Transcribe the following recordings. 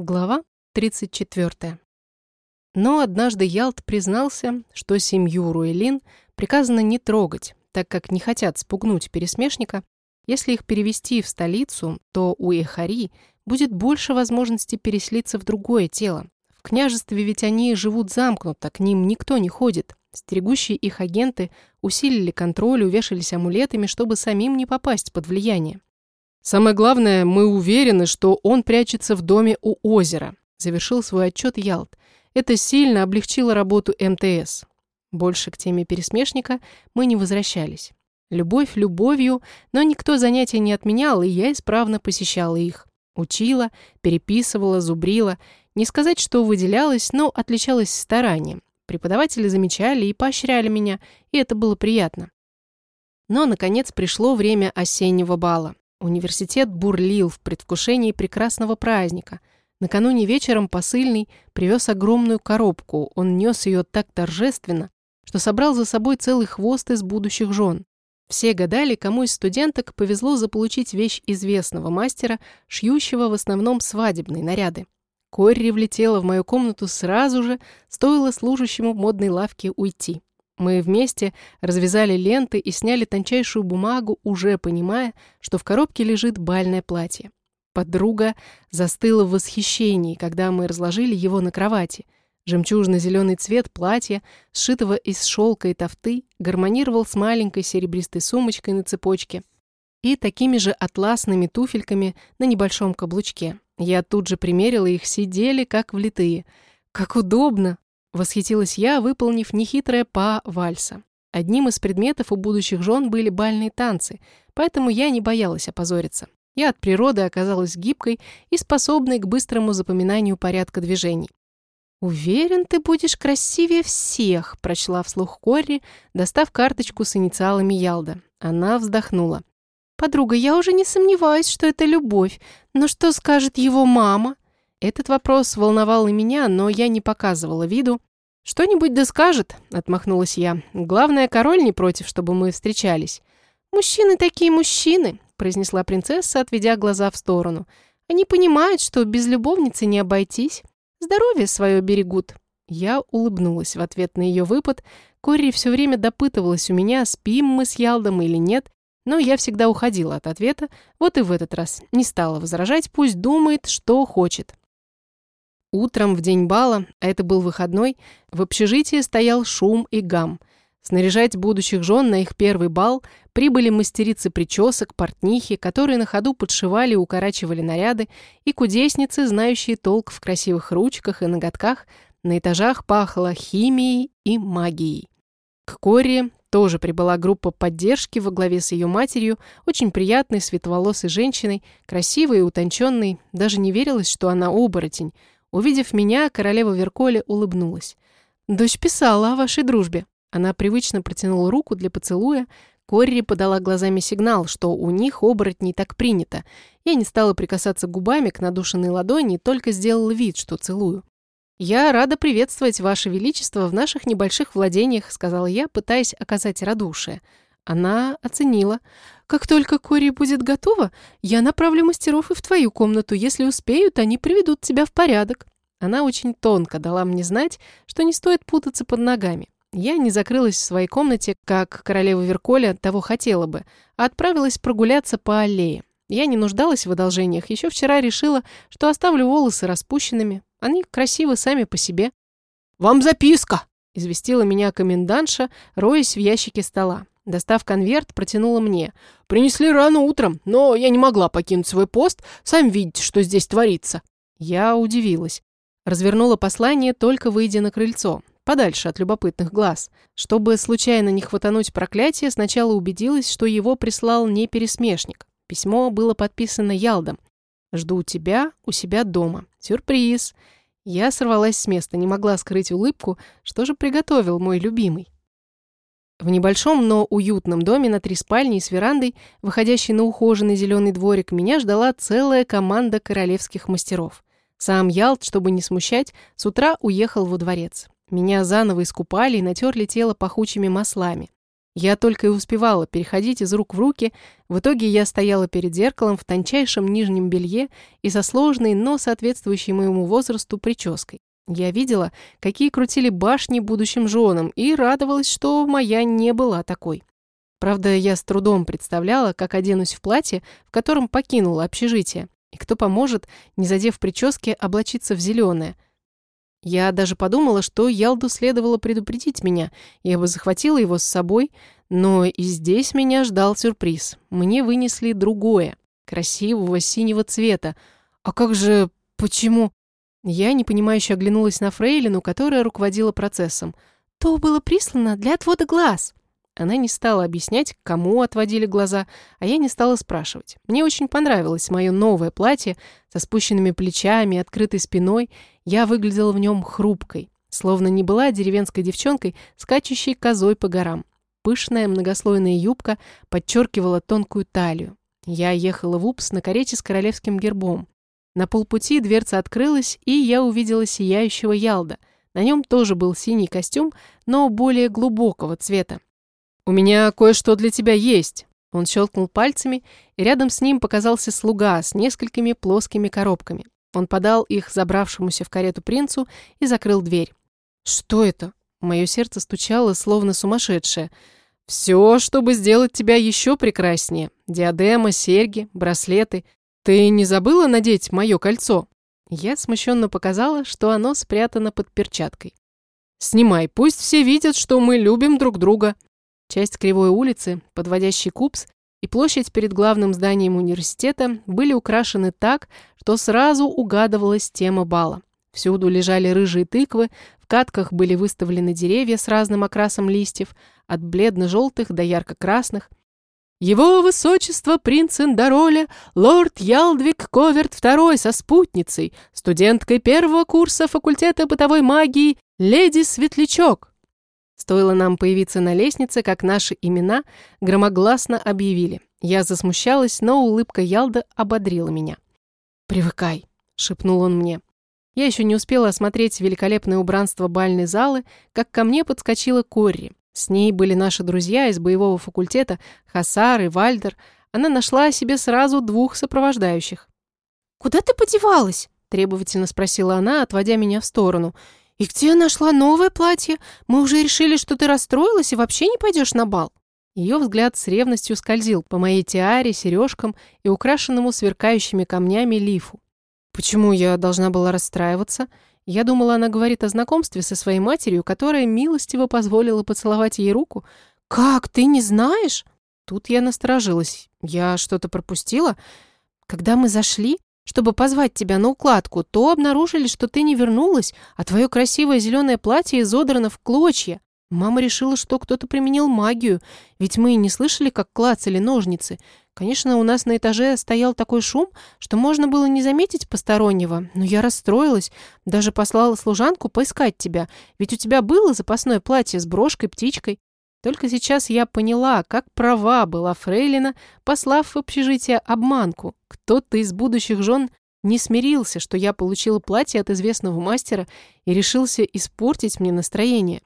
Глава 34. Но однажды Ялт признался, что семью Руэлин приказано не трогать, так как не хотят спугнуть пересмешника. Если их перевести в столицу, то у Эхари будет больше возможности переселиться в другое тело. В княжестве ведь они живут замкнуто, к ним никто не ходит. Стерегущие их агенты усилили контроль, увешались амулетами, чтобы самим не попасть под влияние. Самое главное, мы уверены, что он прячется в доме у озера, завершил свой отчет Ялт. Это сильно облегчило работу МТС. Больше к теме пересмешника мы не возвращались. Любовь любовью, но никто занятия не отменял, и я исправно посещала их. Учила, переписывала, зубрила. Не сказать, что выделялась, но отличалась старанием. Преподаватели замечали и поощряли меня, и это было приятно. Но, наконец, пришло время осеннего бала. Университет бурлил в предвкушении прекрасного праздника. Накануне вечером посыльный привез огромную коробку. Он нес ее так торжественно, что собрал за собой целый хвост из будущих жен. Все гадали, кому из студенток повезло заполучить вещь известного мастера, шьющего в основном свадебные наряды. Корри влетела в мою комнату сразу же, стоило служащему модной лавке уйти. Мы вместе развязали ленты и сняли тончайшую бумагу, уже понимая, что в коробке лежит бальное платье. Подруга застыла в восхищении, когда мы разложили его на кровати. Жемчужно-зеленый цвет платья, сшитого из шелка и тофты, гармонировал с маленькой серебристой сумочкой на цепочке и такими же атласными туфельками на небольшом каблучке. Я тут же примерила их, сидели как влитые. «Как удобно!» Восхитилась я, выполнив нехитрое па вальса. Одним из предметов у будущих жен были бальные танцы, поэтому я не боялась опозориться. Я от природы оказалась гибкой и способной к быстрому запоминанию порядка движений. «Уверен, ты будешь красивее всех», – прочла вслух Корри, достав карточку с инициалами Ялда. Она вздохнула. «Подруга, я уже не сомневаюсь, что это любовь, но что скажет его мама?» Этот вопрос волновал и меня, но я не показывала виду. «Что-нибудь да скажет», — отмахнулась я. «Главное, король не против, чтобы мы встречались». «Мужчины такие мужчины», — произнесла принцесса, отведя глаза в сторону. «Они понимают, что без любовницы не обойтись. Здоровье свое берегут». Я улыбнулась в ответ на ее выпад. Корри все время допытывалась у меня, спим мы с Ялдом или нет, но я всегда уходила от ответа, вот и в этот раз не стала возражать, пусть думает, что хочет. Утром в день бала, а это был выходной, в общежитии стоял шум и гам. Снаряжать будущих жен на их первый бал прибыли мастерицы причесок, портнихи, которые на ходу подшивали и укорачивали наряды, и кудесницы, знающие толк в красивых ручках и ноготках, на этажах пахло химией и магией. К Коре тоже прибыла группа поддержки во главе с ее матерью, очень приятной, светловолосой женщиной, красивой и утонченной, даже не верилось, что она оборотень – Увидев меня, королева Верколи улыбнулась. «Дочь писала о вашей дружбе». Она привычно протянула руку для поцелуя. Корри подала глазами сигнал, что у них оборотней так принято. Я не стала прикасаться губами к надушенной ладони, только сделала вид, что целую. «Я рада приветствовать Ваше Величество в наших небольших владениях», сказала я, пытаясь оказать радушие. Она оценила. «Как только Кори будет готова, я направлю мастеров и в твою комнату. Если успеют, они приведут тебя в порядок». Она очень тонко дала мне знать, что не стоит путаться под ногами. Я не закрылась в своей комнате, как королева Верколя того хотела бы, а отправилась прогуляться по аллее. Я не нуждалась в одолжениях. Еще вчера решила, что оставлю волосы распущенными. Они красивы сами по себе. «Вам записка!» – известила меня комендантша, роясь в ящике стола. Достав конверт, протянула мне. «Принесли рано утром, но я не могла покинуть свой пост. Сами видите, что здесь творится». Я удивилась. Развернула послание, только выйдя на крыльцо, подальше от любопытных глаз. Чтобы случайно не хватануть проклятие, сначала убедилась, что его прислал не пересмешник. Письмо было подписано Ялдом. «Жду тебя у себя дома. Сюрприз!» Я сорвалась с места, не могла скрыть улыбку. Что же приготовил мой любимый? В небольшом, но уютном доме на три спальни и с верандой, выходящей на ухоженный зеленый дворик, меня ждала целая команда королевских мастеров. Сам Ялт, чтобы не смущать, с утра уехал во дворец. Меня заново искупали и натерли тело пахучими маслами. Я только и успевала переходить из рук в руки. В итоге я стояла перед зеркалом в тончайшем нижнем белье и со сложной, но соответствующей моему возрасту прической. Я видела, какие крутили башни будущим женам, и радовалась, что моя не была такой. Правда, я с трудом представляла, как оденусь в платье, в котором покинула общежитие, и кто поможет, не задев прически, облачиться в зеленое. Я даже подумала, что Ялду следовало предупредить меня, я бы захватила его с собой, но и здесь меня ждал сюрприз. Мне вынесли другое, красивого синего цвета. А как же... почему... Я непонимающе оглянулась на Фрейлину, которая руководила процессом. «То было прислано для отвода глаз». Она не стала объяснять, кому отводили глаза, а я не стала спрашивать. Мне очень понравилось мое новое платье со спущенными плечами, открытой спиной. Я выглядела в нем хрупкой, словно не была деревенской девчонкой, скачущей козой по горам. Пышная многослойная юбка подчеркивала тонкую талию. Я ехала в Упс на карете с королевским гербом. На полпути дверца открылась, и я увидела сияющего Ялда. На нем тоже был синий костюм, но более глубокого цвета. «У меня кое-что для тебя есть». Он щелкнул пальцами, и рядом с ним показался слуга с несколькими плоскими коробками. Он подал их забравшемуся в карету принцу и закрыл дверь. «Что это?» Мое сердце стучало, словно сумасшедшее. «Все, чтобы сделать тебя еще прекраснее. Диадема, серьги, браслеты. Ты не забыла надеть мое кольцо?» Я смущенно показала, что оно спрятано под перчаткой. «Снимай, пусть все видят, что мы любим друг друга», Часть Кривой улицы, подводящий Купс, и площадь перед главным зданием университета были украшены так, что сразу угадывалась тема бала. Всюду лежали рыжие тыквы, в катках были выставлены деревья с разным окрасом листьев, от бледно-желтых до ярко-красных. Его высочество принц Эндороля, лорд Ялдвик Коверт II со спутницей, студенткой первого курса факультета бытовой магии, леди Светлячок. Стоило нам появиться на лестнице, как наши имена громогласно объявили. Я засмущалась, но улыбка Ялда ободрила меня. «Привыкай», — шепнул он мне. Я еще не успела осмотреть великолепное убранство бальной залы, как ко мне подскочила Корри. С ней были наши друзья из боевого факультета, Хасар и Вальдер. Она нашла себе сразу двух сопровождающих. «Куда ты подевалась?» – требовательно спросила она, отводя меня в сторону – «И где нашла новое платье? Мы уже решили, что ты расстроилась и вообще не пойдешь на бал». Ее взгляд с ревностью скользил по моей тиаре, сережкам и украшенному сверкающими камнями лифу. Почему я должна была расстраиваться? Я думала, она говорит о знакомстве со своей матерью, которая милостиво позволила поцеловать ей руку. «Как, ты не знаешь?» Тут я насторожилась. Я что-то пропустила? Когда мы зашли, чтобы позвать тебя на укладку, то обнаружили, что ты не вернулась, а твое красивое зеленое платье изодрано в клочья. Мама решила, что кто-то применил магию, ведь мы и не слышали, как клацали ножницы. Конечно, у нас на этаже стоял такой шум, что можно было не заметить постороннего, но я расстроилась, даже послала служанку поискать тебя, ведь у тебя было запасное платье с брошкой-птичкой. Только сейчас я поняла, как права была Фрейлина, послав в общежитие обманку. Кто-то из будущих жен не смирился, что я получила платье от известного мастера и решился испортить мне настроение.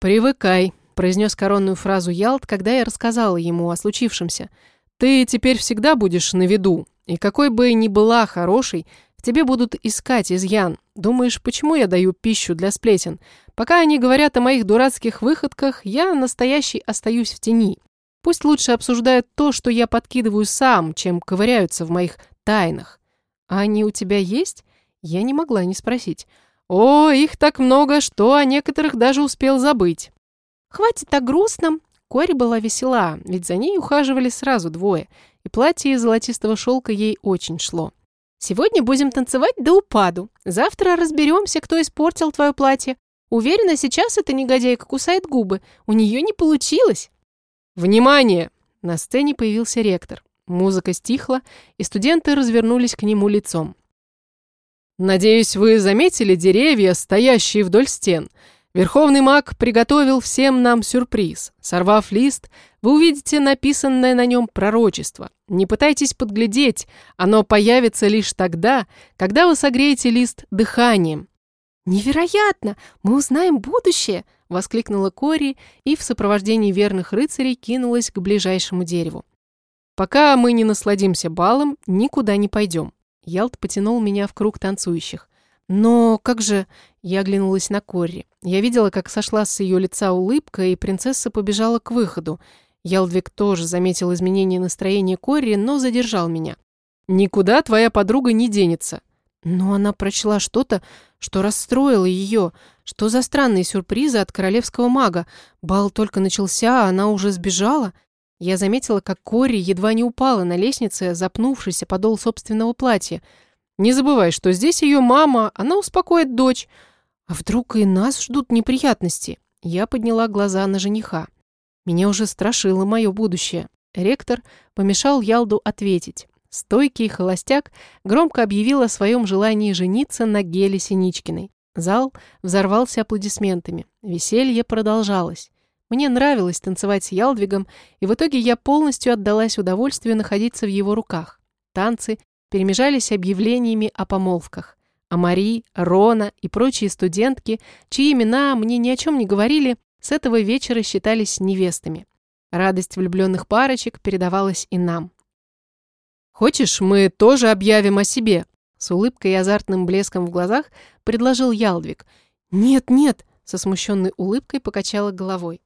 «Привыкай», — произнес коронную фразу Ялт, когда я рассказала ему о случившемся. «Ты теперь всегда будешь на виду, и какой бы ни была хорошей, в тебе будут искать изъян. Думаешь, почему я даю пищу для сплетен? Пока они говорят о моих дурацких выходках, я настоящий остаюсь в тени. Пусть лучше обсуждают то, что я подкидываю сам, чем ковыряются в моих тайнах. А они у тебя есть? Я не могла не спросить. О, их так много, что о некоторых даже успел забыть. Хватит о грустном. Кори была весела, ведь за ней ухаживали сразу двое, и платье из золотистого шелка ей очень шло. Сегодня будем танцевать до упаду. Завтра разберемся, кто испортил твое платье. Уверена, сейчас эта негодяйка кусает губы. У нее не получилось. Внимание! На сцене появился ректор. Музыка стихла, и студенты развернулись к нему лицом. «Надеюсь, вы заметили деревья, стоящие вдоль стен. Верховный маг приготовил всем нам сюрприз. Сорвав лист, вы увидите написанное на нем пророчество. Не пытайтесь подглядеть, оно появится лишь тогда, когда вы согреете лист дыханием. «Невероятно! Мы узнаем будущее!» – воскликнула Кори и в сопровождении верных рыцарей кинулась к ближайшему дереву. «Пока мы не насладимся балом, никуда не пойдем». Ялт потянул меня в круг танцующих. «Но как же...» Я оглянулась на Корри. Я видела, как сошла с ее лица улыбка, и принцесса побежала к выходу. Ялдвик тоже заметил изменение настроения Корри, но задержал меня. «Никуда твоя подруга не денется». Но она прочла что-то, что расстроило ее. Что за странные сюрпризы от королевского мага? Бал только начался, а она уже сбежала. Я заметила, как Кори едва не упала на лестнице, запнувшись о подол собственного платья. Не забывай, что здесь ее мама, она успокоит дочь. А вдруг и нас ждут неприятности? Я подняла глаза на жениха. Меня уже страшило мое будущее. Ректор помешал Ялду ответить. Стойкий холостяк громко объявил о своем желании жениться на Геле Синичкиной. Зал взорвался аплодисментами. Веселье продолжалось. Мне нравилось танцевать с Ялдвигом, и в итоге я полностью отдалась удовольствию находиться в его руках. Танцы перемежались объявлениями о помолвках. А Мари, Рона и прочие студентки, чьи имена мне ни о чем не говорили, с этого вечера считались невестами. Радость влюбленных парочек передавалась и нам. «Хочешь, мы тоже объявим о себе?» С улыбкой и азартным блеском в глазах предложил Ялдвиг. «Нет, нет!» Со смущенной улыбкой покачала головой.